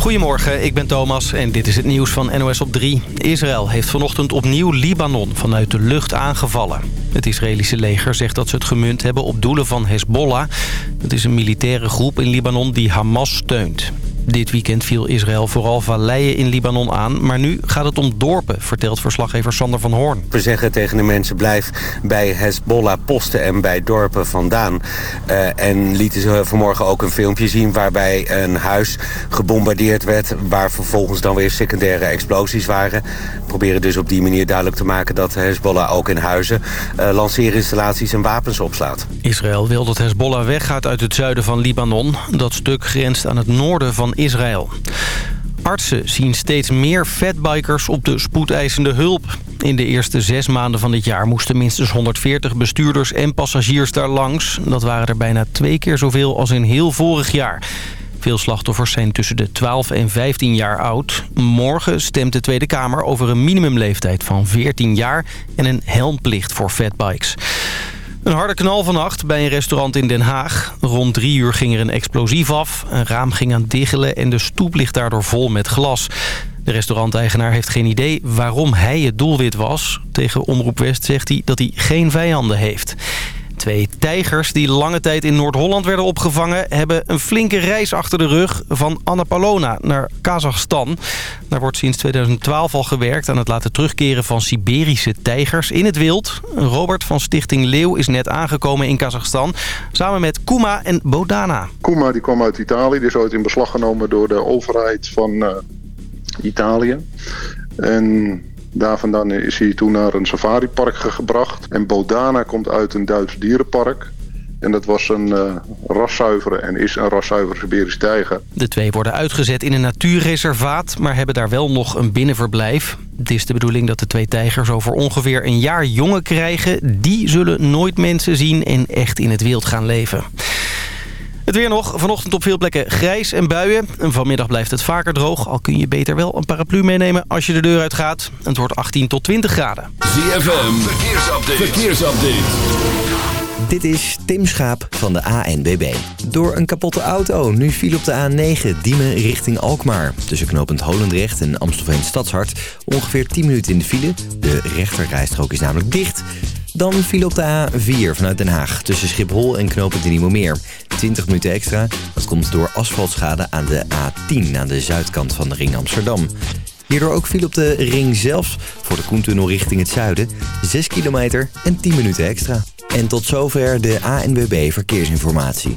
Goedemorgen, ik ben Thomas en dit is het nieuws van NOS op 3. Israël heeft vanochtend opnieuw Libanon vanuit de lucht aangevallen. Het Israëlische leger zegt dat ze het gemunt hebben op doelen van Hezbollah. Het is een militaire groep in Libanon die Hamas steunt. Dit weekend viel Israël vooral valleien in Libanon aan. Maar nu gaat het om dorpen, vertelt verslaggever Sander van Hoorn. We zeggen tegen de mensen blijf bij Hezbollah-posten en bij dorpen vandaan. Uh, en lieten ze vanmorgen ook een filmpje zien waarbij een huis gebombardeerd werd... waar vervolgens dan weer secundaire explosies waren. We proberen dus op die manier duidelijk te maken dat Hezbollah ook in huizen... Uh, lanceerinstallaties en wapens opslaat. Israël wil dat Hezbollah weggaat uit het zuiden van Libanon. Dat stuk grenst aan het noorden van Israël. Artsen zien steeds meer fatbikers op de spoedeisende hulp. In de eerste zes maanden van dit jaar moesten minstens 140 bestuurders en passagiers daar langs. Dat waren er bijna twee keer zoveel als in heel vorig jaar. Veel slachtoffers zijn tussen de 12 en 15 jaar oud. Morgen stemt de Tweede Kamer over een minimumleeftijd van 14 jaar... en een helmplicht voor fatbikes. Een harde knal vannacht bij een restaurant in Den Haag. Rond drie uur ging er een explosief af. Een raam ging aan diggelen en de stoep ligt daardoor vol met glas. De restauranteigenaar heeft geen idee waarom hij het doelwit was. Tegen Omroep West zegt hij dat hij geen vijanden heeft. Twee tijgers die lange tijd in Noord-Holland werden opgevangen... hebben een flinke reis achter de rug van Annapolona naar Kazachstan. Daar wordt sinds 2012 al gewerkt aan het laten terugkeren van Siberische tijgers in het wild. Robert van Stichting Leeuw is net aangekomen in Kazachstan... samen met Kuma en Bodana. Kuma die kwam uit Italië, die is ooit in beslag genomen door de overheid van uh, Italië. En daar vandaan is hij toen naar een safaripark gebracht. En Bodana komt uit een Duits dierenpark. En dat was een uh, raszuivere en is een raszuivere Siberische tijger. De twee worden uitgezet in een natuurreservaat, maar hebben daar wel nog een binnenverblijf. Het is de bedoeling dat de twee tijgers over ongeveer een jaar jongen krijgen. Die zullen nooit mensen zien en echt in het wild gaan leven. Het weer nog. Vanochtend op veel plekken grijs en buien. En vanmiddag blijft het vaker droog. Al kun je beter wel een paraplu meenemen als je de deur uit gaat. Het wordt 18 tot 20 graden. ZFM. Verkeersupdate. Verkeersupdate. Dit is Tim Schaap van de ANBB. Door een kapotte auto. Nu viel op de A9 Diemen richting Alkmaar. Tussen knooppunt Holendrecht en Amstelveen Stadshart. Ongeveer 10 minuten in de file. De rechterrijstrook is namelijk dicht. Dan viel op de A4 vanuit Den Haag tussen Schiphol en knooppunt Nieuwemeer. 20 minuten extra. Dat komt door asfaltschade aan de A10 aan de zuidkant van de ring Amsterdam. Hierdoor ook viel op de ring zelf voor de Koentunnel richting het zuiden. 6 kilometer en 10 minuten extra. En tot zover de ANWB Verkeersinformatie.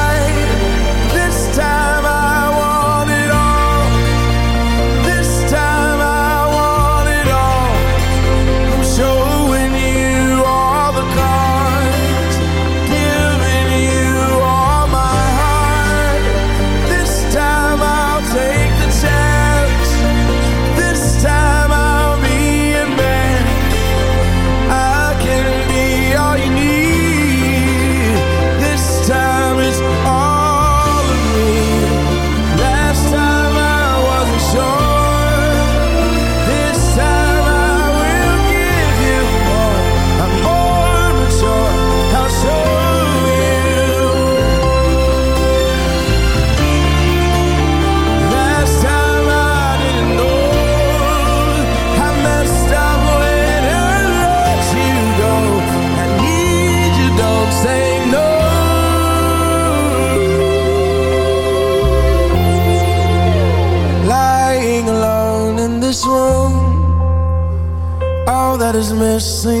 is missing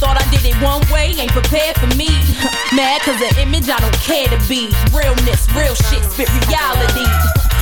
Thought I did it one way, ain't prepared for me. Mad cause the image I don't care to be. Realness, real shit, spit reality.